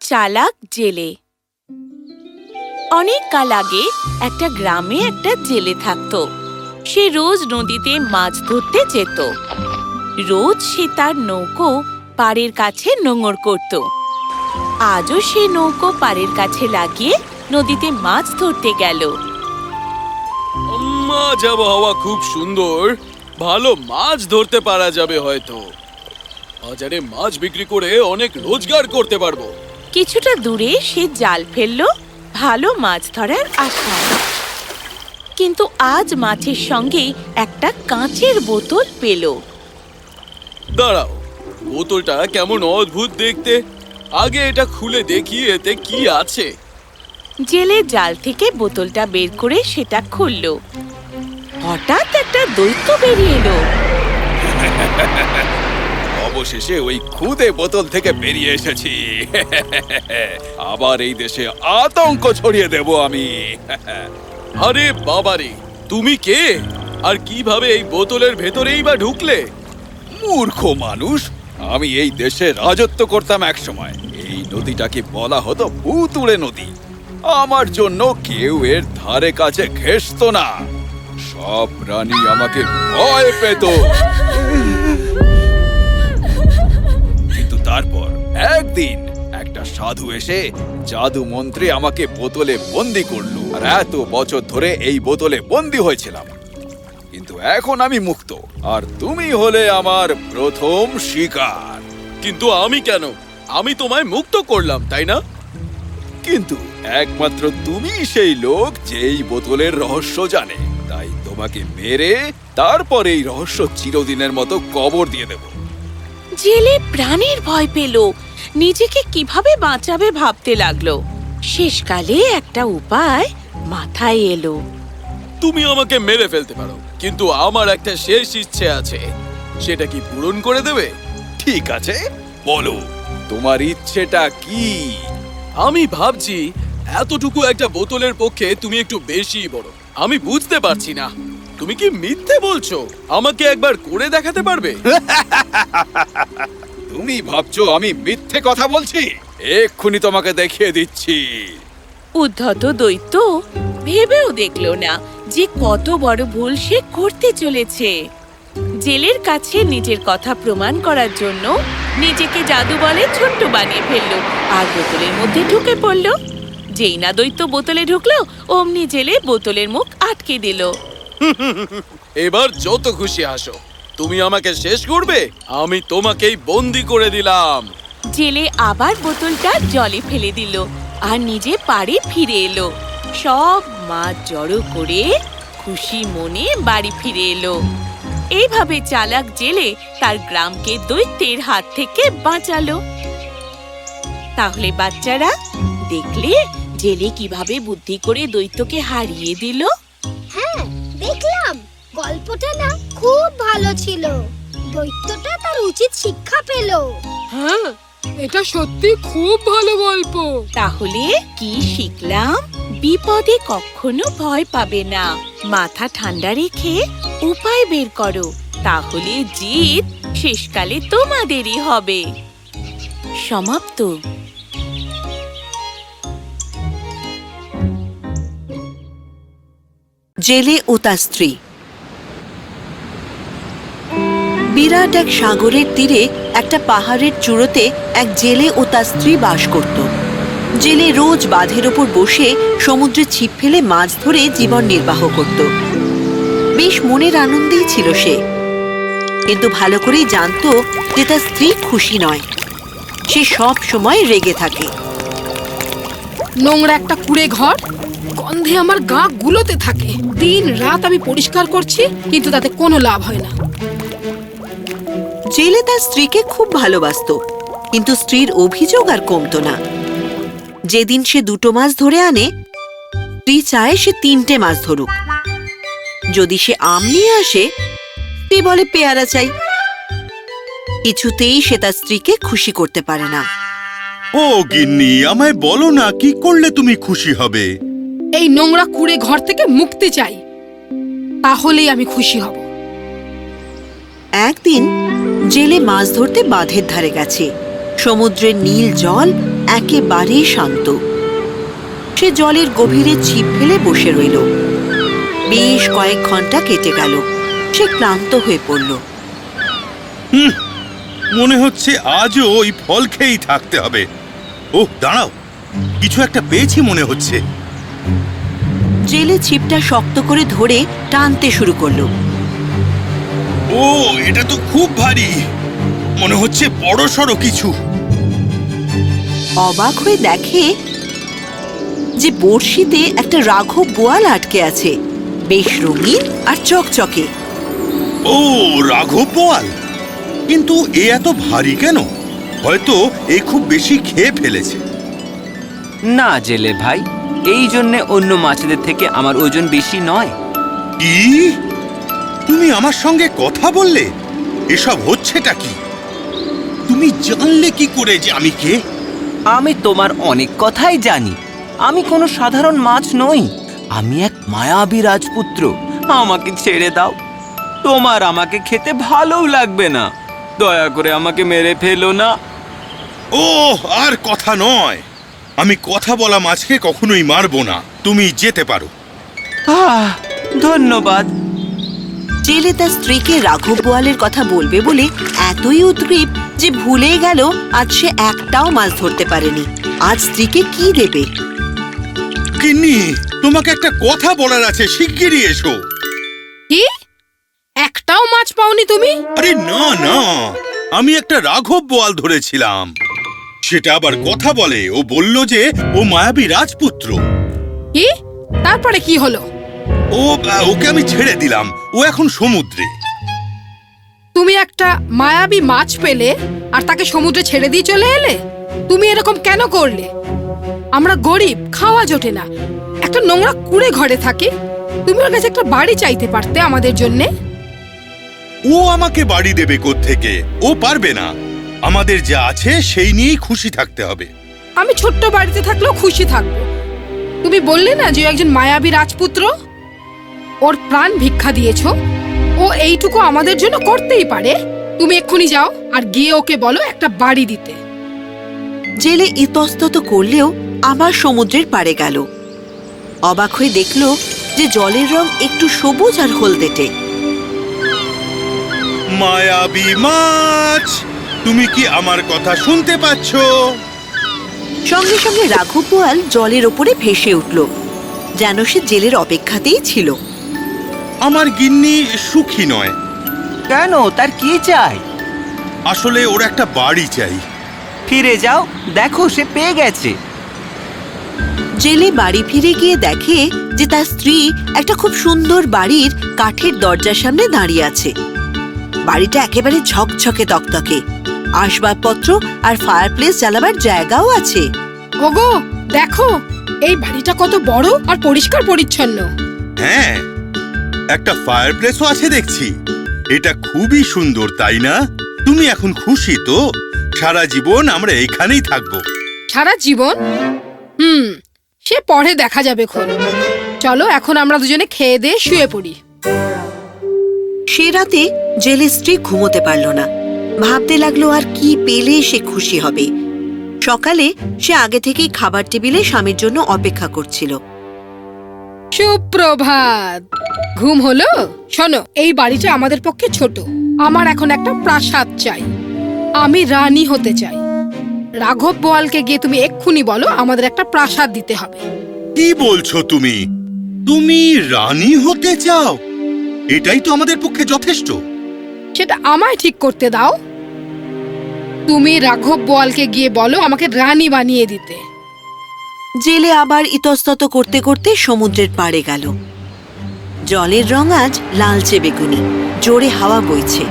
চালাক জেলে। অনেক কাল আগে একটা গ্রামে একটা জেলে থাকতো। সে রোজ নদীতে মাছ ধরতে যেত। রোজ সে তার নৌকো পাড়ের কাছে নোঙর করত। আজও সে নৌকো পাড়ের কাছে লাগিয়ে নদীতে মাছ ধরতে গেল। মাছ আবহাওয়া খুব সুন্দর। ভালো মাছ ধরতে পারা যাবে হয়তো। বাজারে মাছ বিক্রি করে অনেক রোজগার করতে পারব। কিছুটা দূরে সে জাল ফেলল ভালো মাছ ধরার আশায়। কিন্তু আজ মাছের সঙ্গে একটা কাঁচের বোতল পেল। দাঁড়াও বোতলটা কেমন অদ্ভুত দেখতে। আগে এটা খুলে দেখি এতে কি আছে? জেলে জাল থেকে বোতলটা বের করে সেটা খুলল। হঠাৎ একটা দৈত্য বেরিয়ে এলো। অবশেষে ওই খুদে বোতল থেকে বেরিয়ে এসেছি। আবার এই দেশে আতঙ্ক ছড়িয়ে দেব আমি। আরে বাবারে, তুমি কে? আর কীভাবে এই বোতলের ভেতরেই বা ঢুকলে? মূর্খ মানুষ, আমি এই দেশে রাজত্ব করতাম এক সময়। এই নদীটাকে বলা হতো ভূতুড়ে নদী। আমার জন্য কেউ এর ধারে কাছে ঘেসতো না। সব প্রাণী আমাকে ভয় পেত। কিন্তু তারপর একদিন একটা সাধু এসে জাদু মন্ত্রে আমাকে বোতলে বন্দি করল। আর এত বছর ধরে এই বোতলে বন্দি হয়েছিলাম। কিন্তু এখন আমি মুক্ত। আর তুমি হলে আমার প্রথম শিকার। কিন্তু আমি কেন? আমি তোমায় মুক্ত করলাম তাই না? কিন্তু একমাত্র তুমি সেই লোক যেই বোতলের রহস্য জানে তাই তোমাকে মেরে তারপর এই রহস্য চিরদিনের মতো কবর দিয়ে দেব। জেলে প্রাণের ভয় পেল। নিজেকে কীভাবে বাঁচাবে ভাবতে লাগল। শেষকালে একটা উপায় মাথায় এলো। তুমি আমাকে মেরে ফেলতে পারো কিন্তু আমার একটা শেষ ইচ্ছে আছে। সেটা কি পূরণ করে দেবে? ঠিক আছে বলো। তোমার ইচ্ছেটা কি? আমি ভাবছি এতটুকু একটা বোতলের পক্ষে তুমি একটু বেশি বড়। আমি বুঝতে পারছি না। তুমি কি মিথ্যে বলছো? আমাকে একবার করে দেখাতে পারবে? তুমি ভাবছ আমি মিথ্যে কথা বলছি? এক্ষুনি তোমাকে দেখিয়ে দিচ্ছি। উদ্ধত দৈত্য ভেবেও দেখল না যে কত বড় ভুল সে করতে চলেছে। জেলের কাছে নিজের কথা প্রমাণ করার জন্য নিজেকে জাদু বলে ছোট্ট বানিয়ে ফেলল আর বোতলের মধ্যে ঢুকে পড়ল। যেই না দৈত্য বোতলে ঢুকলো অমনি জেলে বোতলের মুখ আটকে দিল। এবার যত খুশি আসো। তুমি আমাকে শেষ করবে, আমি তোমাকেই বন্দি করে দিলাম। জেলে আবার বোতলটা জলে ফেলে দিল আর নিজে পাড়ে ফিরে এলো। সব মাছ জড়ো করে খুশি মনে বাড়ি ফিরে এলো। এইভাবে চালাক জেলে তার গ্রামকে দৈত্যের হাত থেকে বাঁচালো। তাহলে বাচ্চারা, দেখলে জেলে কীভাবে বুদ্ধি করে দৈত্যকে হারিয়ে দিল? দেখলাম গল্পটা না খুব ভালো ছিল। দৈত্যটা তার উচিত শিক্ষা পেল। হ্যাঁ এটা সত্যি খুব ভালো গল্প। তাহলে কি শিখলাম? বিপদে কখনো ভয় পাবে না। মাথা ঠান্ডা রেখে উপায় বের করো। তাহলে জিত শেষকালে তোমাদেরই হবে। সমাপ্ত। জেলে ও তার স্ত্রী। বিরাট এক সাগরের তীরে একটা পাহাড়ের চূড়োতে এক জেলে ও তার স্ত্রী বাস করত। জেলে রোজ বাঁধের ওপর বসে সমুদ্রে ছিপ ফেলে মাছ ধরে জীবন নির্বাহ করত। বেশ মনের আনন্দেই ছিল সে। কিন্তু ভালো করেই জানতো যে তার স্ত্রী খুশি নয়। সে সব সময় রেগে থাকে। নোংরা একটা কুড়ে ঘর গন্ধে আমার গা গুলোতে থাকে। দিন রাত আমি পরিষ্কার করছি কিন্তু তাতে কোনো লাভ হয় না। জেলে তার স্ত্রীকে খুব ভালোবাসতো কিন্তু স্ত্রীর অভিযোগ আর কমতো না। যেদিন সে দুটো মাছ ধরে আনে স্ত্রী চায় সে তিনটে মাছ ধরুক। যদি সে আম নিয়ে আসে স্ত্রী বলে পেয়ারা চাই। কিছুতেই সে তার স্ত্রীকে খুশি করতে পারে না। ও গিন্নি আমায় বলো না কি করলে তুমি খুশি হবে? এই নোংরা কুড়ে ঘর থেকে মুক্তি চাই। তাহলেই আমি খুশি হব। একদিন জেলে মাছ ধরতে বাঁধের ধারে গেছে। সমুদ্রের নীল জল একেবারেই শান্ত। সে জলের গভীরে ছিপ ফেলে বসে রইল। বেশ কয়েক ঘণ্টা কেটে গেল। সে ক্লান্ত হয়ে পড়ল। মনে হচ্ছে আজও ওই ফল খেয়েই থাকতে হবে। ওহ দাঁড়াও কিছু একটা পেয়েছি মনে হচ্ছে। জেলে ছিপটা শক্ত করে ধরে টানতে শুরু করল। ও এটা তো খুব ভারী। মনে হচ্ছে বড় সড়ো কিছু। অবাক হয়ে দেখে যে বড়শিতে একটা রাঘব বোয়াল আটকে আছে বেশ রঙিন আর চকচকে। ও রাঘব বোয়াল কিন্তু এ এত ভারী কেন? হয়তো এ খুব বেশি খেয়ে ফেলেছে। না জেলে ভাই এই জন্যে অন্য মাছেদের থেকে আমার ওজন বেশি নয়। কি? তুমি আমার সঙ্গে কথা বললে? এসব হচ্ছেটা কি? তুমি জানলে কি করে যে আমি কে? আমি তোমার অনেক কথাই জানি। আমি কোনো সাধারণ মাছ নই। আমি এক মায়াবী রাজপুত্র। আমাকে ছেড়ে দাও। তোমার আমাকে খেতে ভালোও লাগবে না। দয়া করে আমাকে মেরে ফেলো না। ও আর কথা নয়। আমি কথা বলা মাছকে কখনোই মারবো না। তুমি যেতে পারো। আহ ধন্যবাদ। জেলে তার স্ত্রীকে রাঘব বোয়ালের কথা বলবে বলে এতই উদ্গ্রীব যে ভুলেই গেল আজ সে একটাও মাছ ধরতে পারেনি। আজ স্ত্রীকে কি দেবে? কিন্নি তোমাকে একটা কথা বলার আছে শিগগিরই এসো। কি? একটাও মাছ পাওনি তুমি? আরে না না আমি একটা রাঘব বোয়াল ধরেছিলাম। সেটা আবার কথা বলে। ও বলল যে ও মায়াবী রাজপুত্র। কি? তারপরে কি হলো? ও ওকে আমি ছেড়ে দিলাম। ও এখন সমুদ্রে। তুমি একটা মায়াবী মাছ পেলে আর তাকে সমুদ্রে ছেড়ে দিয়ে চলে এলে? তুমি এরকম কেন করলে? আমরা গরিব খাওয়া জোটে না। একটা নোংরা কুড়ে ঘরে থাকি। তুমি ওর কাছে একটা বাড়ি চাইতে পারতে আমাদের জন্যে? ও আমাকে বাড়ি দেবে থেকে ও পারবে না। আমাদের যা আছে সেই নিয়েই খুশি থাকতে হবে। আমি ছোট্ট বাড়িতে থাকলেও খুশি থাকব। তুমি বললে না যে একজন মায়াবী রাজপুত্র? ওর প্রাণ ভিক্ষা দিয়েছ। ও এইটুকু আমাদের জন্য করতেই পারে। তুমি এক্ষুনি যাও আর গিয়ে ওকে বলো একটা বাড়ি দিতে। জেলে ইতস্তত করলেও আবার সমুদ্রের পাড়ে গেল। অবাক হয়ে দেখল যে জলের রং একটু সবুজ আর হলদেটে। মায়াবী মাছ! তুমি কি আমার কথা শুনতে পাচ্ছ? সঙ্গে সঙ্গে রাঘব বোয়াল জলের ওপরে ভেসে উঠল যেন সে জেলের অপেক্ষাতেই ছিল। আমার গিন্নি সুখী নয়। কেন? তার কি চাই? আসলে ওর একটা বাড়ি চাই। ফিরে যাও দেখো সে পেয়ে গেছে। জেলে বাড়ি ফিরে গিয়ে দেখে যে তার স্ত্রী একটা খুব সুন্দর বাড়ির কাঠের দরজার সামনে দাঁড়িয়ে আছে। বাড়িটা একেবারে ঝকঝকে তকতকে। আসবাবপত্র আর ফায়ারপ্লেস জ্বালাবার জায়গাও আছে। ওগো দেখো এই বাড়িটা কত বড় আর পরিষ্কার পরিচ্ছন্ন। হ্যাঁ একটা ফায়ার প্লেসও আছে দেখছি। এটা খুবই সুন্দর তাই না? তুমি এখন খুশি তো? সারা জীবন আমরা এখানেই থাকব। সারা জীবন? হুম সে পরে দেখা যাবে খন চলো এখন আমরা দুজনে খেয়ে দিয়ে শুয়ে পড়ি। সে রাতে জেলে স্ত্রী ঘুমোতে পারল না। ভাবতে লাগল আর কি পেলে সে খুশি হবে। সকালে সে আগে থেকেই খাবার টেবিলে স্বামীর জন্য অপেক্ষা করছিল। সুপ্রভাত। ঘুম হলো? শোনো এই বাড়িটা আমাদের পক্ষে ছোট। আমার এখন একটা প্রাসাদ চাই। আমি রানী হতে চাই। রাঘব বোয়ালকে গিয়ে তুমি এক্ষুনি বলো আমাদের একটা প্রাসাদ দিতে হবে। কি বলছো তুমি? তুমি রানী হতে চাও? এটাই তো আমাদের পক্ষে যথেষ্ট। সেটা আমায় ঠিক করতে দাও। তুমি রাঘব বোয়ালকে গিয়ে বলো আমাকে রানী বানিয়ে দিতে। জেলে আবার ইতস্তত করতে করতে সমুদ্রের পাড়ে গেল। জলের রং আজ লালচে বেগুনি জোরে হাওয়া বইছে।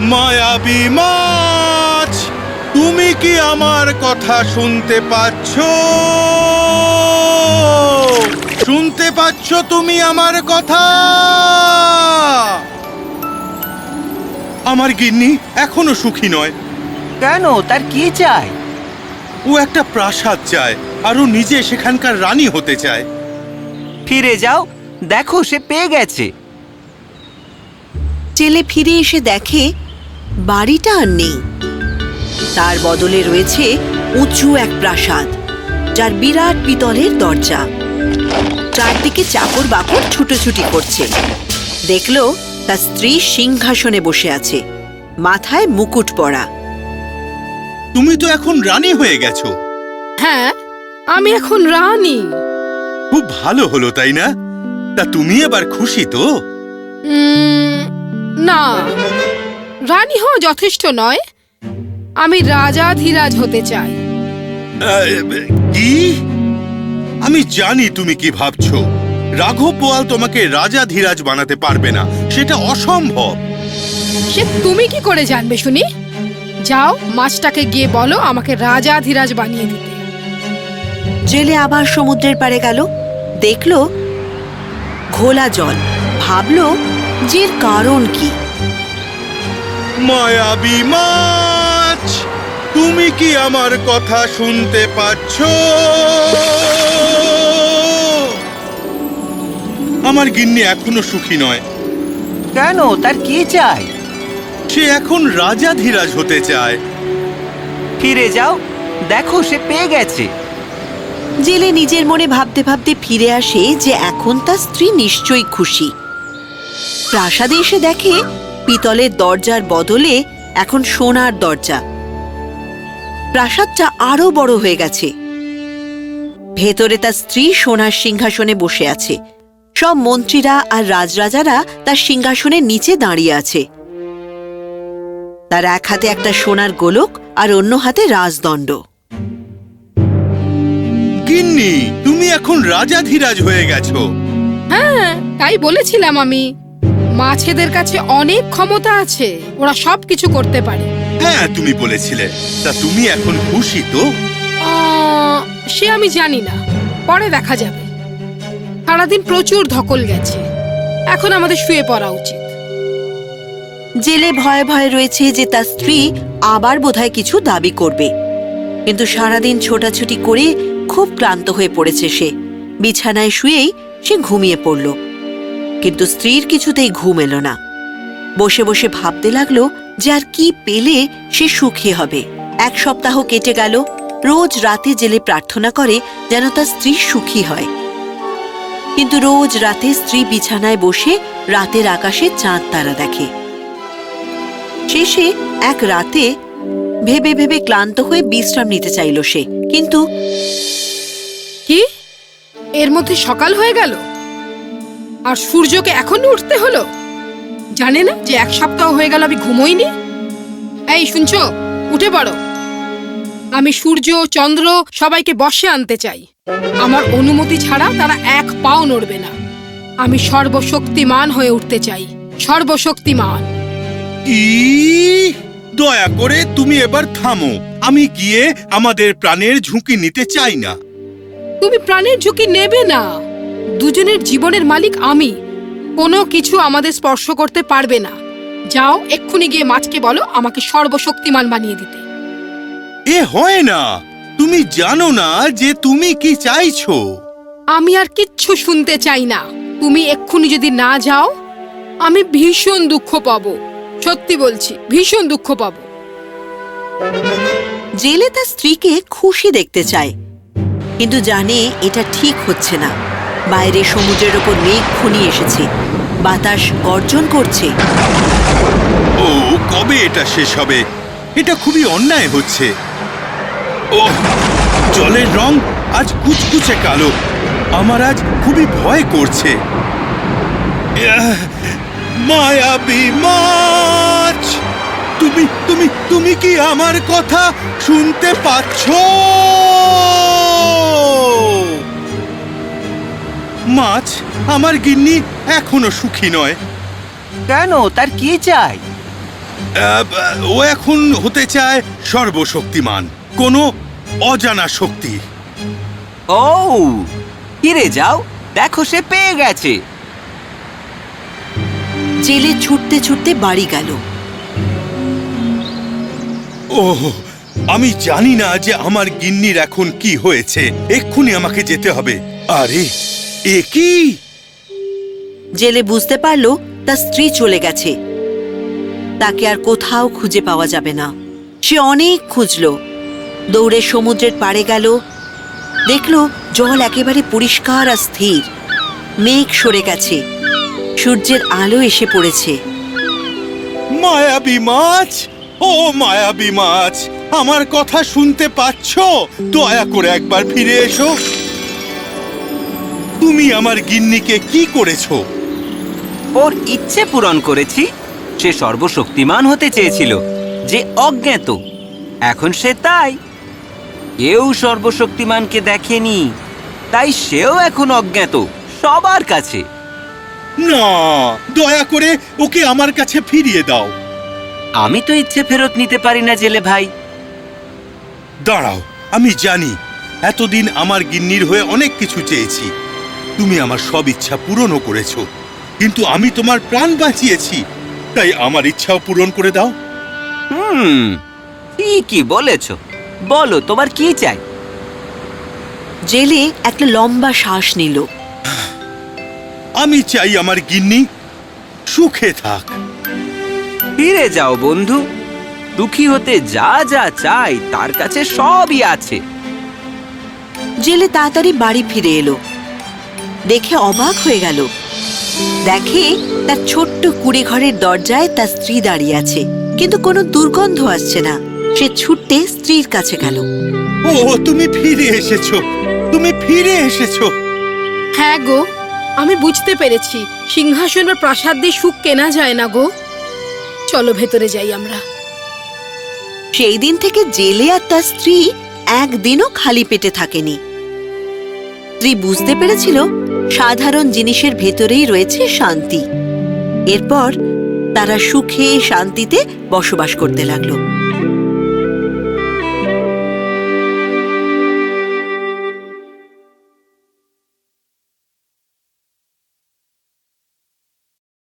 মায়াবী মাছ তুমি কি আমার কথা শুনতে পাচ্ছ? শুনতে পাচ্ছ তুমি আমার কথা? আমার গিন্নি এখনও সুখী নয়। কেন? তার কি চায়? ও একটা প্রাসাদ চায় আর ও নিজে সেখানকার রানী হতে চায়। ফিরে যাও দেখো সে পেয়ে গেছে। জেলে ফিরে এসে দেখে বাড়িটা আর নেই। তার বদলে রয়েছে উঁচু এক প্রাসাদ যার বিরাট পিতলের দরজা। চারদিকে চাকর বাকর ছুটোছুটি করছে। দেখল তার স্ত্রী সিংহাসনে বসে আছে মাথায় মুকুট পরা। তুমি তো এখন রানী হয়ে গেছো। হ্যাঁ আমি এখন রানী। খুব ভালো হলো তাই না? তা তুমি এবার খুশি তো? উম, না রানী হওয়া যথেষ্ট নয়। আমি রাজাধিরাজ হতে চাই। কি? আমি জানি তুমি কি ভাবছ। রাঘব বোয়াল তোমাকে রাজা ধীরাজ বানাতে পারবে না। সেটা অসম্ভব। সে তুমি কি করে জানবে শুনি? যাও মাছটাকে গিয়ে বলো আমাকে রাজা ধীরাজ বানিয়ে দিতে। জেলে আবার সমুদ্রের পাড়ে গেল। দেখল ঘোলা জল। ভাবল যে এর কারণ কি? মায়াবী মাছ তুমি কি আমার কথা শুনতে পাচ্ছ? আমার গিন্নি এখনও সুখী নয়। কেন? তার কি চাই? সে এখন রাজা ধীরাজ হতে চায়। ফিরে যাও। দেখো সে পেয়ে গেছে। জেলে নিজের মনে ভাবতে ভাবতে ফিরে আসে যে এখন তার স্ত্রী নিশ্চয়ই খুশি। প্রাসাদে এসে দেখে পিতলের দরজার বদলে এখন সোনার দরজা। প্রাসাদটা আরও বড় হয়ে গেছে। ভেতরে তার স্ত্রী সোনার সিংহাসনে বসে আছে। সব মন্ত্রীরা আর রাজরাজারা তার সিংহাসনের নিচে দাঁড়িয়ে আছে। তার এক হাতে একটা সোনার গোলক আর অন্য হাতে রাজদণ্ড। গিন্নি তুমি এখন রাজা ধীরাজ হয়ে গেছো। হ্যাঁ তাই বলেছিলাম আমি। মাছেদের কাছে অনেক ক্ষমতা আছে ওরা সব কিছু করতে পারে। হ্যাঁ তুমি বলেছিলে। তা তুমি এখন খুশি তো? আহ, সে আমি জানি না। পরে দেখা যাবে। সারাদিন প্রচুর ধকল গেছে। এখন আমাদের শুয়ে পড়া উচিত। জেলে ভয়ে ভয়ে রয়েছে যে তার স্ত্রী আবার বোধহয় কিছু দাবি করবে। কিন্তু সারাদিন ছোটাছুটি করে খুব ক্লান্ত হয়ে পড়েছে সে। বিছানায় শুয়েই সে ঘুমিয়ে পড়ল। কিন্তু স্ত্রীর কিছুতেই ঘুম এলো না। বসে বসে ভাবতে লাগল যে আর কি পেলে সে সুখী হবে। এক সপ্তাহ কেটে গেল। রোজ রাতে জেলে প্রার্থনা করে যেন তার স্ত্রী সুখী হয়। কিন্তু রোজ রাতে স্ত্রী বিছানায় বসে রাতের আকাশে চাঁদ তারা দেখে। শেষে এক রাতে ভেবে ভেবে ক্লান্ত হয়ে বিশ্রাম নিতে চাইল সে, কিন্তু কি? এর মধ্যে সকাল হয়ে গেল? আর সূর্যকে এখনও উঠতে হলো? জানে না যে এক সপ্তাহ হয়ে গেল আমি ঘুমোইনি? এই, শুনছো? উঠে পড়ো। আমি সূর্য চন্দ্র সবাইকে বসে আনতে চাই। আমার অনুমতি ছাড়া তারা এক পাও নড়বে না। আমি সর্বশক্তিমান হয়ে উঠতে চাই। সর্বশক্তিমান। দয়া করে তুমি এবার থামো। আমি গিয়ে আমাদের প্রাণের ঝুঁকি নিতে চাই না। তুমি প্রাণের ঝুঁকি নেবে না। দুজনের জীবনের মালিক আমি। কোনো কিছু আমাদের স্পর্শ করতে পারবে না। যাও এক্ষুনি গিয়ে মাছকে বলো আমাকে সর্বশক্তিমান বানিয়ে দিতে। এ হয় না। তুমি জানো না যে তুমি কি চাইছো। আমি আর কিচ্ছু শুনতে চাই না। তুমি এক্ষুনি যদি না যাও আমি ভীষণ দুঃখ পাবো। সত্যি বলছি ভীষণ দুঃখ পাবো। জেলে তার স্ত্রীকে খুশি দেখতে চায় কিন্তু জানে এটা ঠিক হচ্ছে না। বাইরে সমুদ্রের ওপর মেঘ ঘনিয়ে এসেছে বাতাস গর্জন করছে। ও কবে এটা শেষ হবে? এটা খুবই অন্যায় হচ্ছে। ও জলের রং আজ কুচকুচে কালো। আমার আজ খুবই ভয় করছে। মায়াবী মাছ তুমি তুমি তুমি কি আমার কথা শুনতে পাচ্ছ? মাছ আমার গিন্নি এখনও সুখী নয়। কেন? তার কি চাই? ও এখন হতে চায় সর্বশক্তিমান। কোনো অজানা শক্তি। ও ফিরে যাও দেখো সে পেয়ে গেছে। জেলে ছুটতে ছুটতে বাড়ি গেল। ও আমি জানি না যে আমার গিন্নির এখন কি হয়েছে। এক্ষুনি আমাকে যেতে হবে। আরে এ কি? জেলে বুঝতে পারল তার স্ত্রী চলে গেছে। তাকে আর কোথাও খুঁজে পাওয়া যাবে না। সে অনেক খুঁজল। দৌড়ে সমুদ্রের পাড়ে গেল। দেখল জল একেবারে পরিষ্কার আর স্থির। মেঘ সরে গেছে। সূর্যের আলো এসে পড়েছে। মায়াবী মাছ! ও মায়াবী মাছ! আমার কথা শুনতে পাচ্ছ? দয়া করে একবার ফিরে এসো। তুমি আমার গিন্নিকে কি করেছ? ওর ইচ্ছে পূরণ করেছি। সে সর্বশক্তিমান হতে চেয়েছিল। যে অজ্ঞাত। এখন সে তাই। কেউ সর্বশক্তিমানকে দেখেনি তাই সেও এখন অজ্ঞাত সবার কাছে। না দয়া করে ওকে আমার কাছে ফিরিয়ে দাও। আমি তো ইচ্ছে ফেরত নিতে পারি না জেলে ভাই। দাঁড়াও আমি জানি এতদিন আমার গিন্নির হয়ে অনেক কিছু চেয়েছি। তুমি আমার সব ইচ্ছা পূরণও করেছ কিন্তু আমি তোমার প্রাণ বাঁচিয়েছি তাই আমার ইচ্ছাও পূরণ করে দাও। হুম ঠিকই বলেছ। বলো তোমার কি চাই? জেলে একটা লম্বা শ্বাস নিল। আমি চাই আমার গিন্নি সুখে থাক। ফিরে যাও বন্ধু। দুঃখী হতে যা যা চাই তার কাছে সবই আছে। জেলে তাড়াতাড়ি বাড়ি ফিরে এলো। দেখে অবাক হয়ে গেল। দেখে তার ছোট্ট কুড়ে ঘরের দরজায় তার স্ত্রী দাঁড়িয়ে আছে কিন্তু কোনো দুর্গন্ধ আসছে না। সে ছুটতে স্ত্রীর কাছে গেল। ও তুমি ফিরে এসেছ। তুমি ফিরে এসেছ। হ্যাঁ গো আমি বুঝতে পেরেছি। সিংহাসন বা প্রাসাদ দিয়ে সুখ কেনা যায় না গো। চলো ভেতরে যাই আমরা। সেই দিন থেকে জেলে আর তার স্ত্রী একদিনও খালি পেটে থাকেনি। স্ত্রী বুঝতে পেরেছিল সাধারণ জিনিসের ভেতরেই রয়েছে শান্তি। এরপর তারা সুখে শান্তিতে বসবাস করতে লাগল।